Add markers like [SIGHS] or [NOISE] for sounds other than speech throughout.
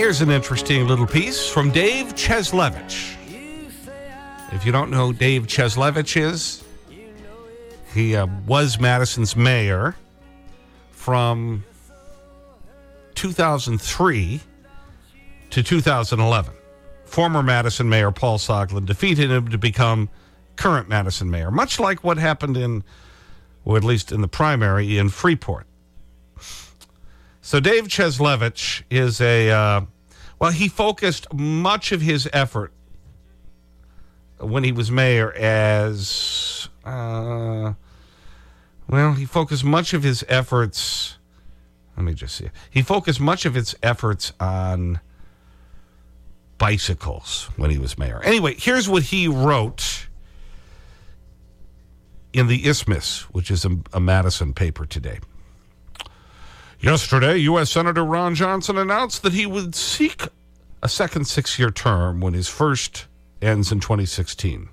Here's an interesting little piece from Dave Cieslewicz. If you don't know who Dave Cieslewicz is, he uh, was Madison's mayor from 2003 to 2011. Former Madison Mayor Paul Soglin defeated him to become current Madison mayor, much like what happened in, or at least in the primary, in Freeport. So Dave Cieslewicz is a, uh, well, he focused much of his effort when he was mayor as, uh, well, he focused much of his efforts, let me just see. He focused much of his efforts on bicycles when he was mayor. Anyway, here's what he wrote in the Isthmus, which is a, a Madison paper today. Yesterday, U.S. Senator Ron Johnson announced that he would seek a second six year term when his first ends in 2016.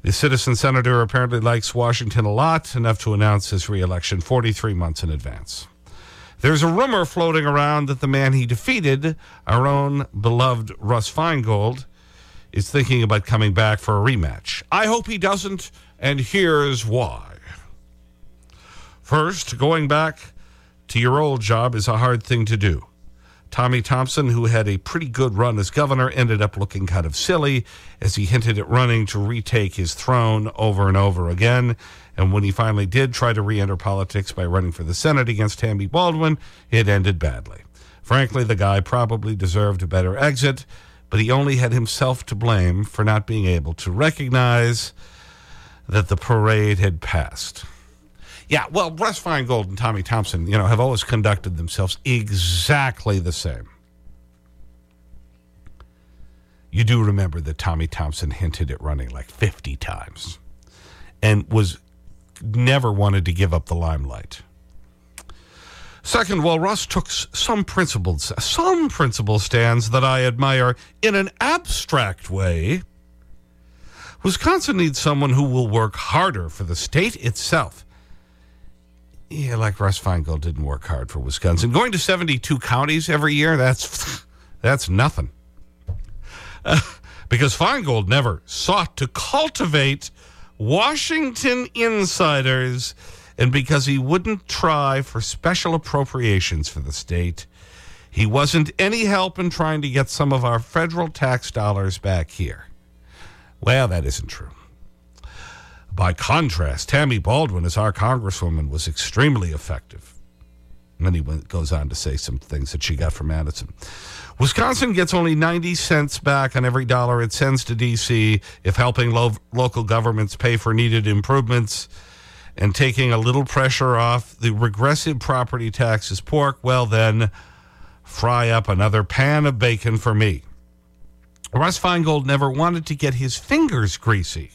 The citizen senator apparently likes Washington a lot, enough to announce his reelection 43 months in advance. There's a rumor floating around that the man he defeated, our own beloved Russ Feingold, is thinking about coming back for a rematch. I hope he doesn't, and here's why. First, going back to your old job is a hard thing to do. Tommy Thompson, who had a pretty good run as governor, ended up looking kind of silly as he hinted at running to retake his throne over and over again. And when he finally did try to re enter politics by running for the Senate against Tammy Baldwin, it ended badly. Frankly, the guy probably deserved a better exit, but he only had himself to blame for not being able to recognize that the parade had passed. Yeah, well, Russ Feingold and Tommy Thompson, you know, have always conducted themselves exactly the same. You do remember that Tommy Thompson hinted at running like 50 times and was never wanted to give up the limelight. Second, while Russ took some principled, some principled stands that I admire in an abstract way, Wisconsin needs someone who will work harder for the state itself. Yeah, like Russ Feingold didn't work hard for Wisconsin. Going to 72 counties every year, that's, that's nothing. Uh, because Feingold never sought to cultivate Washington insiders, and because he wouldn't try for special appropriations for the state, he wasn't any help in trying to get some of our federal tax dollars back here. Well, that isn't true. By contrast, Tammy Baldwin, as our congresswoman, was extremely effective. And then he went, goes on to say some things that she got from Madison. Wisconsin gets only 90 cents back on every dollar it sends to D.C. if helping lo local governments pay for needed improvements and taking a little pressure off the regressive property taxes pork, well, then fry up another pan of bacon for me. Russ Feingold never wanted to get his fingers greasy.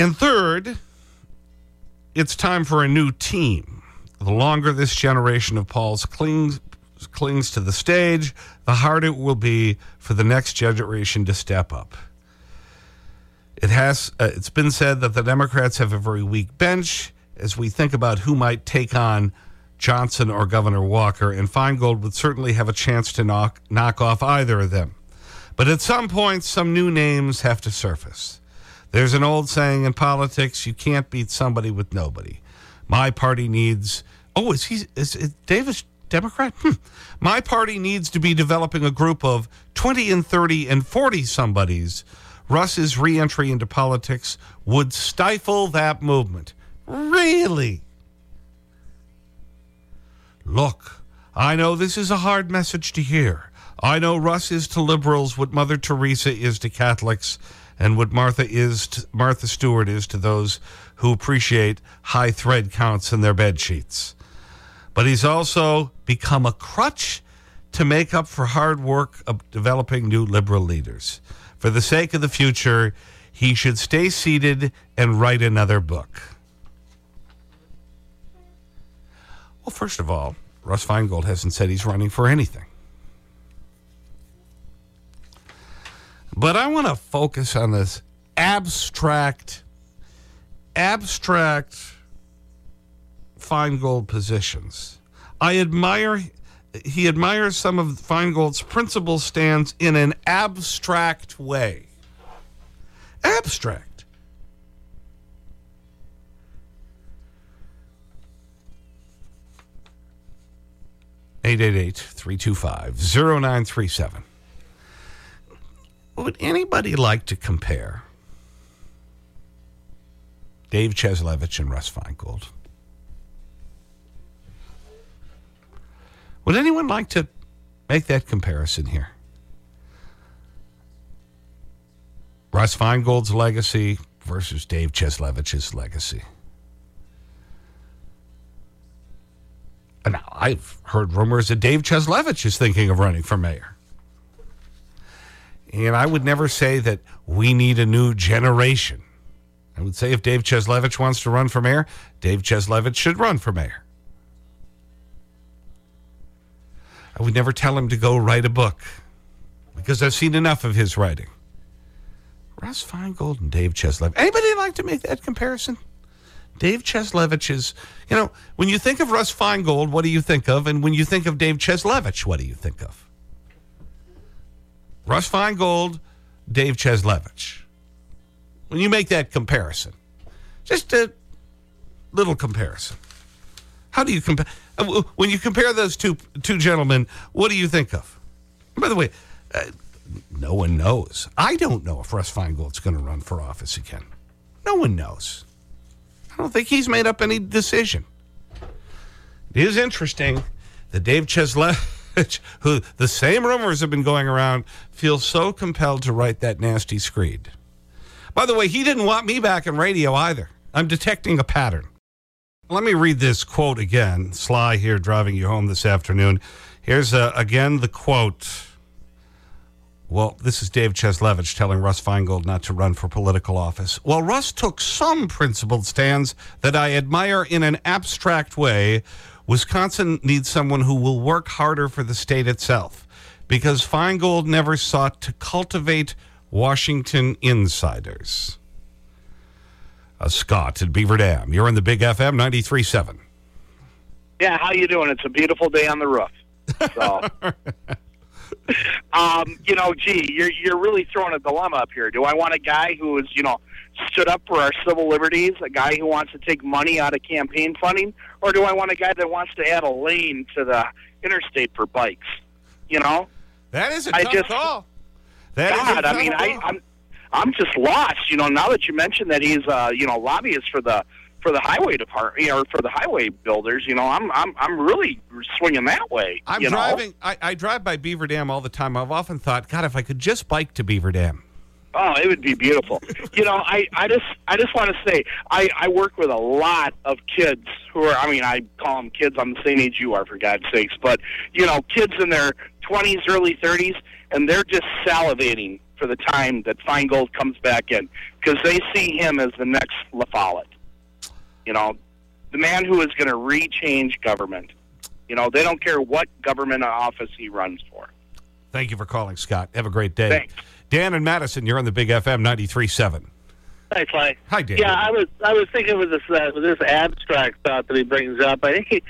And third, it's time for a new team. The longer this generation of Pauls clings, clings to the stage, the harder it will be for the next generation to step up. It has, uh, it's been said that the Democrats have a very weak bench as we think about who might take on Johnson or Governor Walker, and Feingold would certainly have a chance to knock, knock off either of them. But at some point, some new names have to surface. There's an old saying in politics you can't beat somebody with nobody. My party needs, oh, is, he, is, is Davis Democrat? Hmm. My party needs to be developing a group of 20 and 30 and 40 somebodies. Russ's reentry into politics would stifle that movement. Really? Look, I know this is a hard message to hear. I know Russ is to liberals what Mother Teresa is to Catholics and what Martha, is to, Martha Stewart is to those who appreciate high thread counts in their bed sheets. But he's also become a crutch to make up for hard work of developing new liberal leaders. For the sake of the future, he should stay seated and write another book. Well, first of all, Russ Feingold hasn't said he's running for anything. But I want to focus on this abstract, abstract Feingold positions. I admire, he admires some of Feingold's principal stands in an abstract way. Abstract. Eight eight eight three two five zero nine three seven. Would anybody like to compare Dave Cieslewicz and Russ Feingold? Would anyone like to make that comparison here? Russ Feingold's legacy versus Dave Cieslewicz's legacy. And Now, I've heard rumors that Dave Cieslewicz is thinking of running for mayor. And I would never say that we need a new generation. I would say if Dave Cieslewicz wants to run for mayor, Dave Cieslewicz should run for mayor. I would never tell him to go write a book because I've seen enough of his writing. Russ Feingold and Dave Cieslewicz. Anybody like to make that comparison? Dave Cieslewicz is, you know, when you think of Russ Feingold, what do you think of? And when you think of Dave Cieslewicz, what do you think of? Russ Feingold, Dave Cieslewicz. When you make that comparison, just a little comparison. How do you compare? When you compare those two, two gentlemen, what do you think of? By the way, uh, no one knows. I don't know if Russ Feingold's going to run for office again. No one knows. I don't think he's made up any decision. It is interesting that Dave Cieslewicz, who the same rumors have been going around, feels so compelled to write that nasty screed. By the way, he didn't want me back in radio either. I'm detecting a pattern. Let me read this quote again. Sly here driving you home this afternoon. Here's uh, again the quote. Well, this is Dave Cieslewicz telling Russ Feingold not to run for political office. Well, Russ took some principled stands that I admire in an abstract way. Wisconsin needs someone who will work harder for the state itself because Feingold never sought to cultivate Washington insiders. Uh, Scott at Beaver Dam. You're in the Big FM 93.7. Yeah, how you doing? It's a beautiful day on the roof. So, [LAUGHS] um, you know, gee, you're you're really throwing a dilemma up here. Do I want a guy who is, you know, stood up for our civil liberties, a guy who wants to take money out of campaign funding, or do I want a guy that wants to add a lane to the interstate for bikes? You know, that is a I tough just- call. That God, I mean, I, call. I'm I'm just lost. You know, now that you mentioned that he's, uh, you know, lobbyist for the for the highway department or for the highway builders, you know, I'm I'm I'm really swinging that way. I'm you know? driving. I, I drive by Beaver Dam all the time. I've often thought, God, if I could just bike to Beaver Dam. Oh, it would be beautiful. you know, I, I just I just want to say I, I work with a lot of kids who are I mean I call them kids. I'm the same age you are for God's sakes, but you know, kids in their 20s, early 30s, and they're just salivating for the time that Feingold comes back in because they see him as the next La Follette. You know, the man who is going to rechange government. You know, they don't care what government office he runs for. Thank you for calling, Scott. Have a great day. Thanks. Dan and Madison, you're on the Big FM 93.7 Hi, Clay. Hi, Dan. Yeah, I was I was thinking with this uh, with this abstract thought that he brings up. I think he,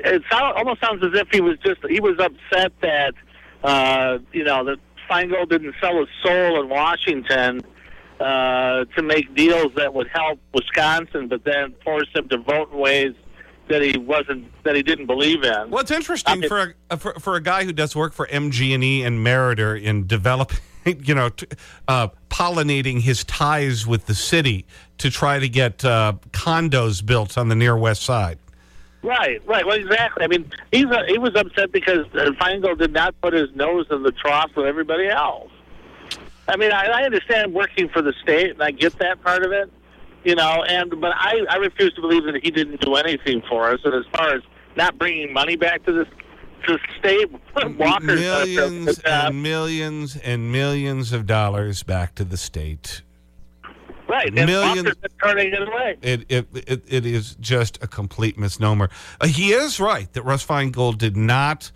it sound, almost sounds as if he was just he was upset that uh, you know that Feingold didn't sell his soul in Washington uh, to make deals that would help Wisconsin, but then force him to vote in ways that he wasn't that he didn't believe in. Well, it's interesting I- for, a, for, for a guy who does work for MG&E and Meritor in developing, [LAUGHS] you know, uh, pollinating his ties with the city to try to get uh, condos built on the near west side. Right, right. Well, exactly. I mean, he's uh, he was upset because uh, Feingold did not put his nose in the trough with everybody else. I mean, I, I understand working for the state, and I get that part of it, you know. And but I I refuse to believe that he didn't do anything for us. And as far as not bringing money back to the to Walker's millions and millions and millions of dollars back to the state. right, and millions- Walker's turning it away. It, it, it, it is just a complete misnomer. Uh, he is right that Russ Feingold did not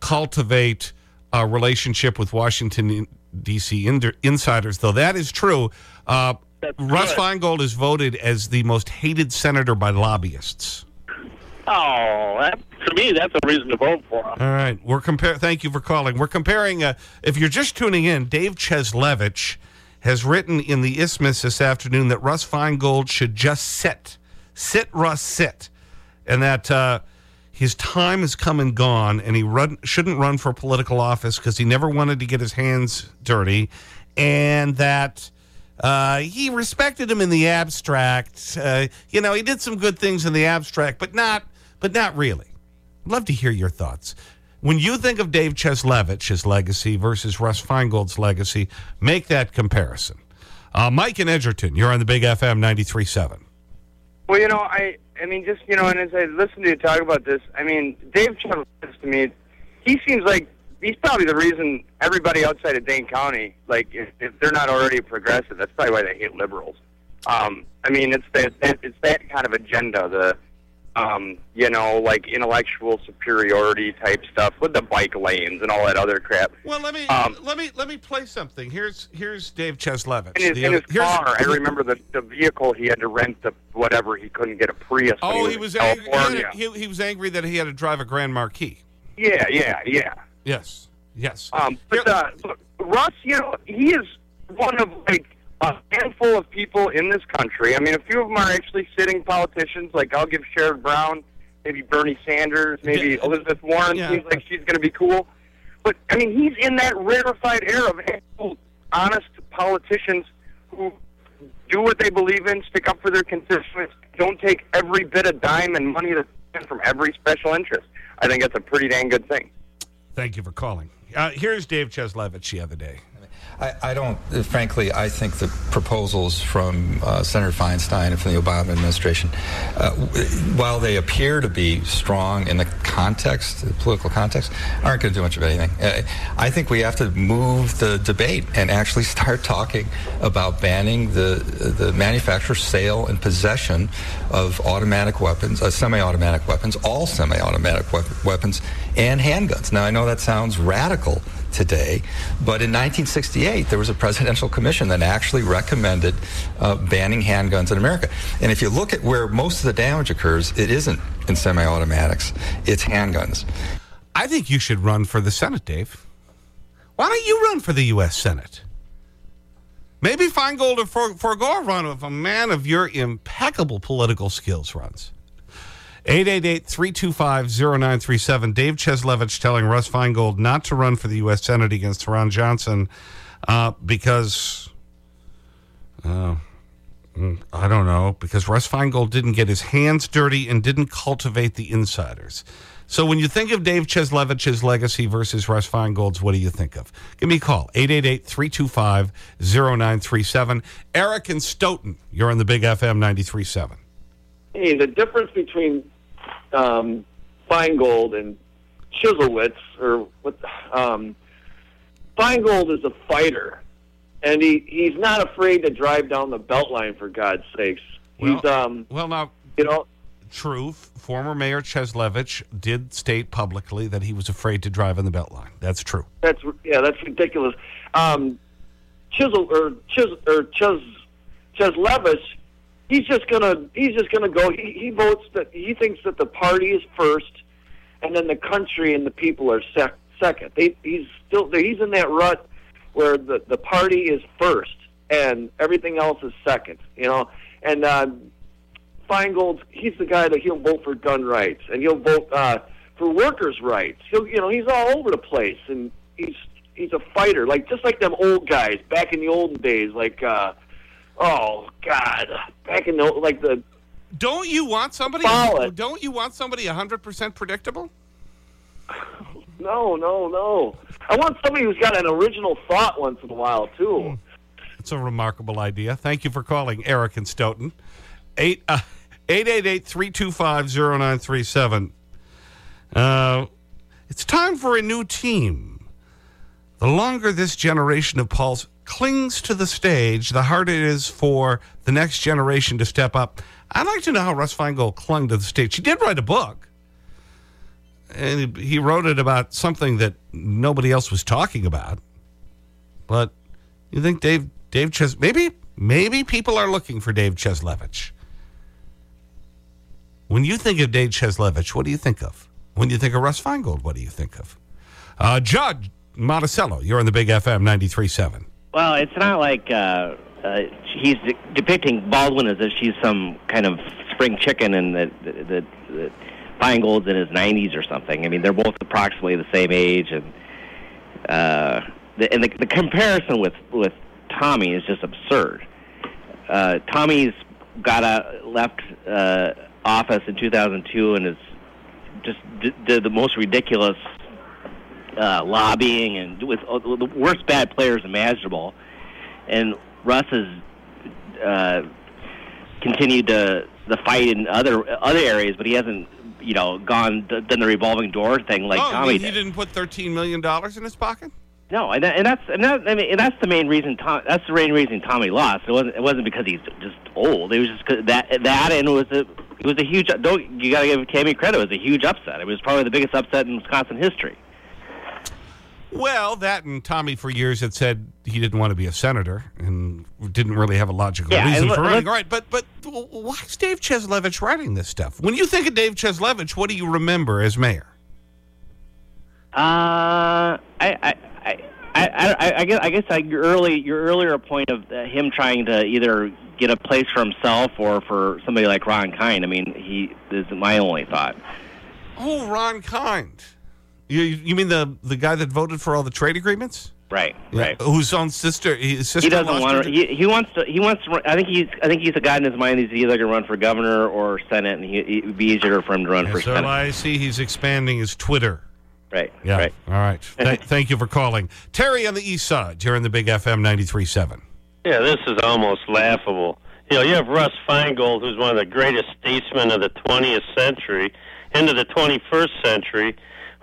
cultivate a relationship with Washington, D.C. in- insiders, though that is true. Uh, Russ good. Feingold is voted as the most hated senator by lobbyists. Oh, that, to me, that's a reason to vote for him. All right. We're compare. Thank you for calling. We're comparing. Uh, if you're just tuning in, Dave Cieslewicz has written in the Isthmus this afternoon that Russ Feingold should just sit, sit, Russ, sit, and that uh, his time has come and gone, and he run, shouldn't run for political office because he never wanted to get his hands dirty, and that. Uh, he respected him in the abstract. Uh, you know, he did some good things in the abstract, but not, but not really. I'd love to hear your thoughts. When you think of Dave Cieslewicz's legacy versus Russ Feingold's legacy, make that comparison. Uh, Mike and Edgerton, you're on the Big FM 93.7. Well, you know, I I mean, just you know, and as I listen to you talk about this, I mean, Dave Chubb to me, he seems like he's probably the reason everybody outside of Dane County, like if, if they're not already progressive, that's probably why they hate liberals. Um, I mean, it's that, that it's that kind of agenda, the um, you know, like intellectual superiority type stuff with the bike lanes and all that other crap. Well, let me Um, let me let me play something. Here's here's Dave Cieslewicz. In his, The in his here's- car, [LAUGHS] I remember the the vehicle he had to rent the whatever he couldn't get a Prius. Oh, he he was, was angry. California. He, he was angry that he had to drive a Grand Marquis. Yeah, yeah, yeah. Yes, yes. Um, but uh, look, Russ, you know, he is one of like a handful of people in this country. I mean, a few of them are actually sitting politicians. Like I'll give Sherrod Brown, maybe Bernie Sanders, maybe Yeah. Elizabeth Warren. Yeah. Seems like she's going to be cool. But I mean, he's in that rarefied air of actual honest politicians who do what they believe in, stick up for their constituents, don't take every bit of dime and money that's in from every special interest. I think that's a pretty dang good thing. Thank you for calling. Uh, here's Dave Cieslewicz the other day. I, I don't, frankly, I think the proposals from uh, Senator Feinstein and from the Obama administration, uh, while they appear to be strong in the context, the political context, aren't going to do much of anything. Uh, I think we have to move the debate and actually start talking about banning the, the manufacture, sale, and possession of automatic weapons, uh, semi-automatic weapons, all semi-automatic wep- weapons, and handguns. Now, I know that sounds radical today. But in 1968, there was a presidential commission that actually recommended uh, banning handguns in America. And if you look at where most of the damage occurs, it isn't in semi automatics, it's handguns. I think you should run for the Senate, Dave. Why don't you run for the U.S. Senate? Maybe Feingold or for, forego a run if a man of your impeccable political skills runs. 888-325-0937. Dave Cieslewicz telling Russ Feingold not to run for the U.S. Senate against Ron Johnson uh, because, uh, mm, I don't know, because Russ Feingold didn't get his hands dirty and didn't cultivate the insiders. So when you think of Dave Cieslewicz's legacy versus Russ Feingold's, what do you think of? Give me a call, 888-325-0937. Eric and Stoughton, you're on the Big FM 93.7. hey, the difference between um, Feingold and Chiselwitz, or what, um, Feingold is a fighter, and he, he's not afraid to drive down the Beltline for God's sakes. He's, Well- um, Well, now, you know, true, former Mayor Cieslewicz did state publicly that he was afraid to drive on the Beltline. That's true. that's yeah, that's ridiculous. Um, Chisel or Chis or Ches Cieslewicz, he's just gonna he's just gonna go. He, he votes that he thinks that the party is first, and then the country and the people are sec- second. They, he's still he's in that rut where the the party is first and everything else is second. You know, and uh, Feingold, he's the guy that he'll vote for gun rights and he'll vote uh, for workers' rights. He'll, you know, he's all over the place and he's he's a fighter, like just like them old guys back in the olden days, like uh, oh God, back in the like the Don't you want somebody? Don't you want somebody 100% predictable? [SIGHS] No, no, no. I want somebody who's got an original thought once in a while too. It's a remarkable idea. Thank you for calling Eric and Stoughton. Eight, uh, 888-325-0937. Uh, it's time for a new team. The longer this generation of Pauls clings to the stage, the harder it is for the next generation to step up. I'd like to know how Russ Feingold clung to the stage. He did write a book. And he wrote it about something that nobody else was talking about. But you think Dave, Dave Ches, maybe, maybe people are looking for Dave Cieslewicz. When you think of Dave Cieslewicz, what do you think of? When you think of Russ Feingold, what do you think of? Uh, Judge Monticello, you're on the Big FM 93.7. Well, it's not like uh, uh, he's de- depicting Baldwin as if she's some kind of spring chicken and that that Feingold's in his 90s or something. I mean, they're both approximately the same age, and uh, the, and the, the comparison with with Tommy is just absurd. Uh, Tommy's got a left uh, office in 2002 and is just did the most ridiculous uh, lobbying and with uh, the worst bad players imaginable. And Russ has uh, continued to the fight in other other areas, but he hasn't, you know, gone done the revolving door thing like oh, Tommy he did. didn't put $13 million in his pocket? No, and, that, and that's and, that, I mean, and that's the main reason. Tom, that's the main reason Tommy lost. It wasn't. It wasn't because he's just old. It was just that that and it was a it was a huge. Don't you got to give Tammy credit? It was a huge upset. It was probably the biggest upset in Wisconsin history. Well, that and Tommy for years had said he didn't want to be a senator and didn't really have a logical Yeah, reason for running. All right, but, but why is Dave Cieslewicz writing this stuff? When you think of Dave Cieslewicz, what do you remember as mayor? Uh, I, I, I, I, I, I guess, I guess your early, your earlier point of uh, him trying to either get a place for himself or for somebody like Ron Kind, I mean, he is my only thought. Oh, Ron Kind. You, you mean the, the guy that voted for all the trade agreements? Right, Yeah, right. Whose own sister, his sister He doesn't want her to. He, he wants to. He wants to. I think he's. I think he's a guy in his mind. He's either going to run for governor or senate, and he, it would be easier for him to run for Yes, so senate. I see he's expanding his Twitter. Right. Yeah. Right. All right. [LAUGHS] Th- thank you for calling. Terry on the east side. You're in the Big FM 93.7. Yeah, this is almost laughable. You know, you have Russ Feingold, who's one of the greatest statesmen of the 20th century, into the 21st century,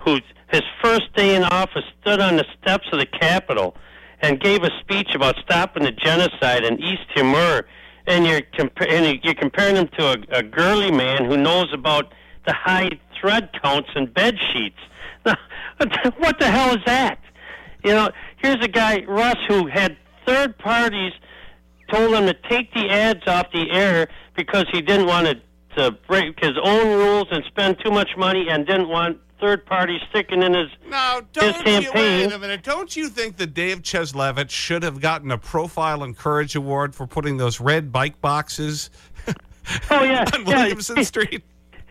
who his first day in office stood on the steps of the Capitol and gave a speech about stopping the genocide in East Timor, and you're compa- and you're comparing him to a, a girly man who knows about the high thread counts in bed sheets. [LAUGHS] what the hell is that? You know, here's a guy, Russ, who had third parties told him to take the ads off the air because he didn't want to, to break his own rules and spend too much money and didn't want third parties sticking in his Now, his don't you, campaign. wait a minute. Don't you think that Dave Cieslewicz should have gotten a Profile and Courage Award for putting those red bike boxes Oh yeah, [LAUGHS] on yeah. Williamson Street?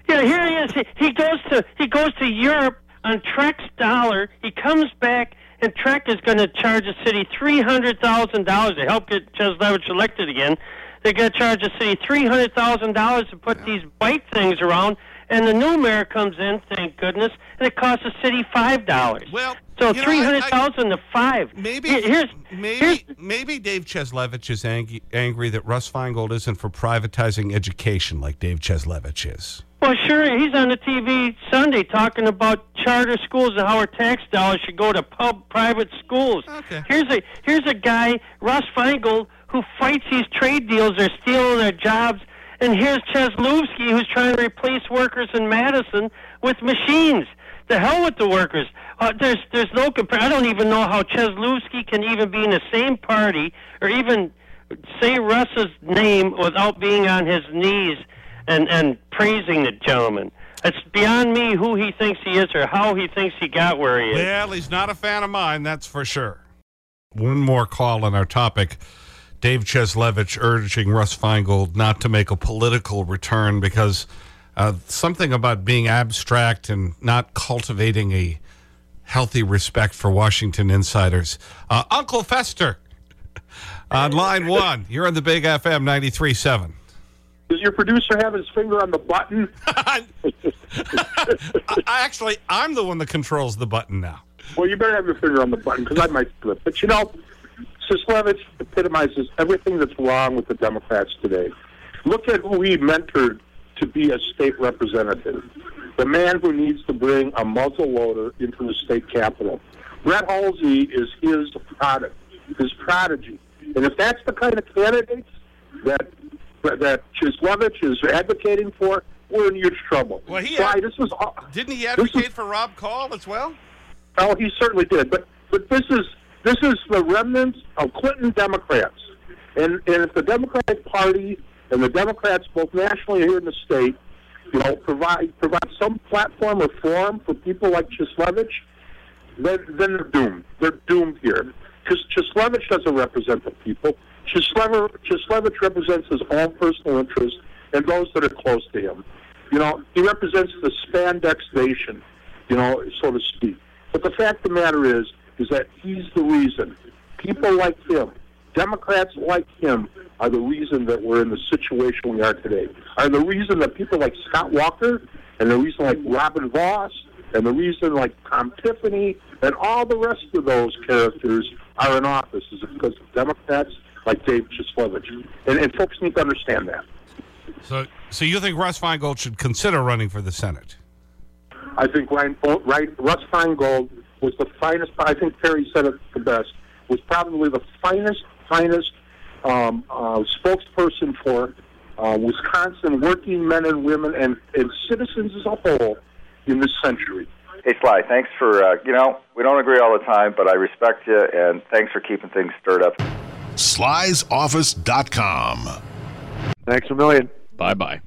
Yeah, here he is. He, he goes to he goes to Europe on Trek's dollar. He comes back, and Trek is going to charge the city three hundred thousand dollars to help get Cieslewicz elected again. They're going to charge the city three hundred thousand dollars to put these bike things around. And the new mayor comes in, thank goodness, and it costs the city five dollars. Well, so three hundred thousand to five. Maybe, here's maybe, here's maybe Dave Cieslewicz is angry, angry that Russ Feingold isn't for privatizing education like Dave Cieslewicz is. Well, sure. He's on the TV Sunday talking about charter schools and how our tax dollars should go to pub private schools. Okay. Here's a here's a guy, Russ Feingold, who fights these trade deals. They're stealing their jobs. And here's Cheslowski, who's trying to replace workers in Madison with machines. The hell with the workers. Uh, there's there's no compare. I don't even know how Cheslowski can even be in the same party or even say Russ's name without being on his knees and and praising the gentleman. It's beyond me who he thinks he is or how he thinks he got where he is. Well, he's not a fan of mine, that's for sure. One more call on our topic. Dave Cieslewicz urging Russ Feingold not to make a political return because uh, something about being abstract and not cultivating a healthy respect for Washington insiders. Uh, Uncle Fester on line one. You're on the Big FM 93.7. Does your producer have his finger on the button? [LAUGHS] [LAUGHS] I, actually, I'm the one that controls the button now. Well, you better have your finger on the button because I might slip. But you know, Sislevich epitomizes everything that's wrong with the Democrats today. Look at who he mentored to be a state representative. The man who needs to bring a muzzle loader into the state capitol. Brett Hulsey is his product, his prodigy. And if that's the kind of candidates that that Chislevich is advocating for, we're in huge trouble. Well, he Why, this is all- Didn't he advocate is- for Rob Call as well? Oh, he certainly did. But but this is this is the remnants of Clinton Democrats, and and if the Democratic Party and the Democrats both nationally and here in the state, you know, provide provide some platform or forum for people like Chislevich, then then they're doomed. They're doomed here because Chislevich doesn't represent the people. Chislevich, Chislevich represents his own personal interests and those that are close to him. You know, he represents the spandex nation, you know, so to speak. But the fact of the matter is, is that he's the reason. People like him, Democrats like him, are the reason that we're in the situation we are today. Are the reason that people like Scott Walker, and the reason like Robin Vos, and the reason like Tom Tiffany, and all the rest of those characters are in office is because of Democrats like Dave Chislevich. And, and folks need to understand that. So, so you think Russ Feingold should consider running for the Senate? I think Ryan, right, Russ Feingold was the finest. I think Terry said it the best. Was probably the finest, finest um, uh, spokesperson for uh, Wisconsin working men and women and, and citizens as a whole in this century. Hey, Sly, thanks for, uh, you know, we don't agree all the time, but I respect you, and thanks for keeping things stirred up. Slysoffice.com. Thanks a million. Bye bye.